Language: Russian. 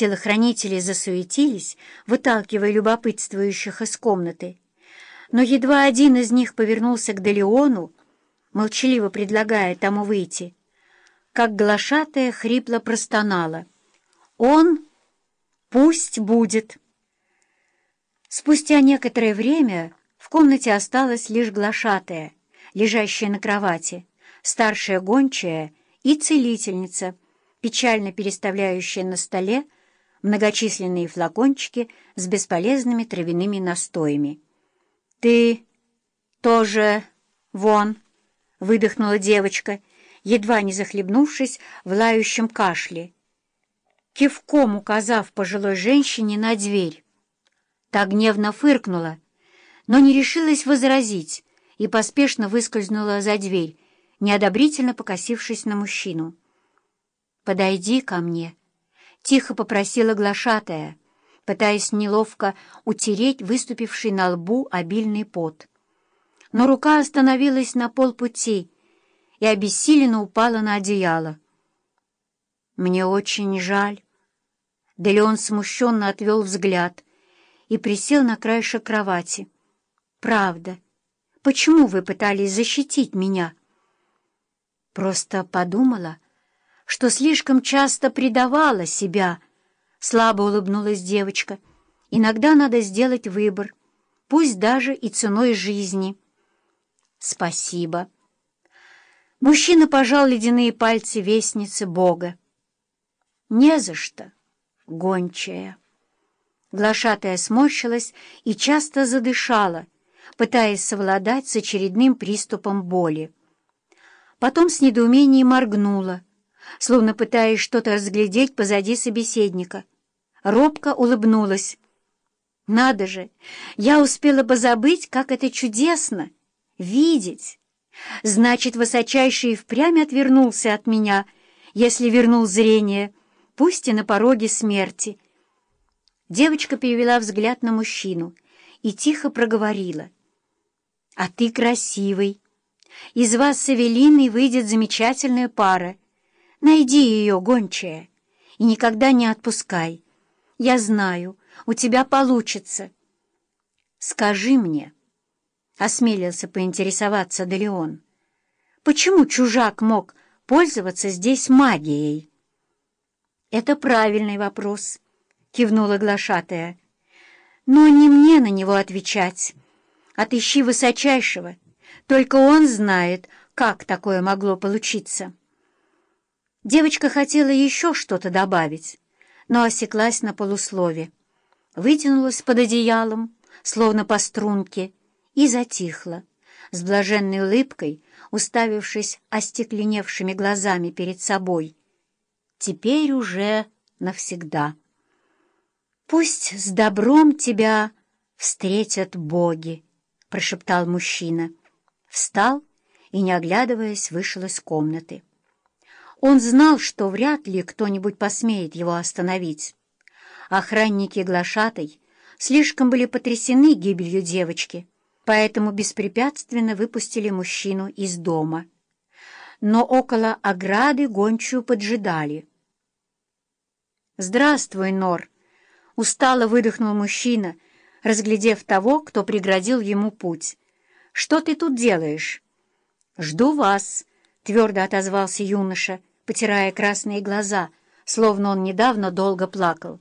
Телохранители засуетились, выталкивая любопытствующих из комнаты. Но едва один из них повернулся к Делеону, молчаливо предлагая тому выйти, как глашатая хрипло простонала. «Он пусть будет!» Спустя некоторое время в комнате осталась лишь глашатая, лежащая на кровати, старшая гончая и целительница, печально переставляющая на столе многочисленные флакончики с бесполезными травяными настоями. «Ты тоже вон!» — выдохнула девочка, едва не захлебнувшись в лающем кашле, кивком указав пожилой женщине на дверь. Та гневно фыркнула, но не решилась возразить и поспешно выскользнула за дверь, неодобрительно покосившись на мужчину. «Подойди ко мне», — тихо попросила глашатая, пытаясь неловко утереть выступивший на лбу обильный пот. Но рука остановилась на полпути и обессиленно упала на одеяло. «Мне очень жаль». Да Леон смущенно отвел взгляд и присел на краешек кровати. «Правда. Почему вы пытались защитить меня?» Просто подумала, что слишком часто предавала себя. Слабо улыбнулась девочка. Иногда надо сделать выбор, пусть даже и ценой жизни. Спасибо. Мужчина пожал ледяные пальцы вестницы Бога. Не за что, гончая. Глашатая сморщилась и часто задышала, пытаясь совладать с очередным приступом боли. Потом с недоумением моргнула, словно пытаясь что-то разглядеть позади собеседника. Робко улыбнулась. «Надо же! Я успела бы забыть, как это чудесно! Видеть! Значит, высочайший впрямь отвернулся от меня, если вернул зрение, пусть и на пороге смерти». Девочка перевела взгляд на мужчину и тихо проговорила. «А ты красивый. Из вас с Эвелиной выйдет замечательная пара. Найди ее, гончая, и никогда не отпускай. Я знаю, у тебя получится. Скажи мне, — осмелился поинтересоваться Делеон, — почему чужак мог пользоваться здесь магией? Это правильный вопрос, — кивнула глашатая. Но не мне на него отвечать. Отыщи высочайшего, только он знает, как такое могло получиться. Девочка хотела еще что-то добавить, но осеклась на полуслове, вытянулась под одеялом, словно по струнке, и затихла, с блаженной улыбкой, уставившись остекленевшими глазами перед собой. Теперь уже навсегда. «Пусть с добром тебя встретят боги», — прошептал мужчина. Встал и, не оглядываясь, вышел из комнаты. Он знал, что вряд ли кто-нибудь посмеет его остановить. Охранники глашатой слишком были потрясены гибелью девочки, поэтому беспрепятственно выпустили мужчину из дома. Но около ограды гончую поджидали. «Здравствуй, Нор!» — устало выдохнул мужчина, разглядев того, кто преградил ему путь. «Что ты тут делаешь?» «Жду вас», — твердо отозвался юноша, — потирая красные глаза, словно он недавно долго плакал.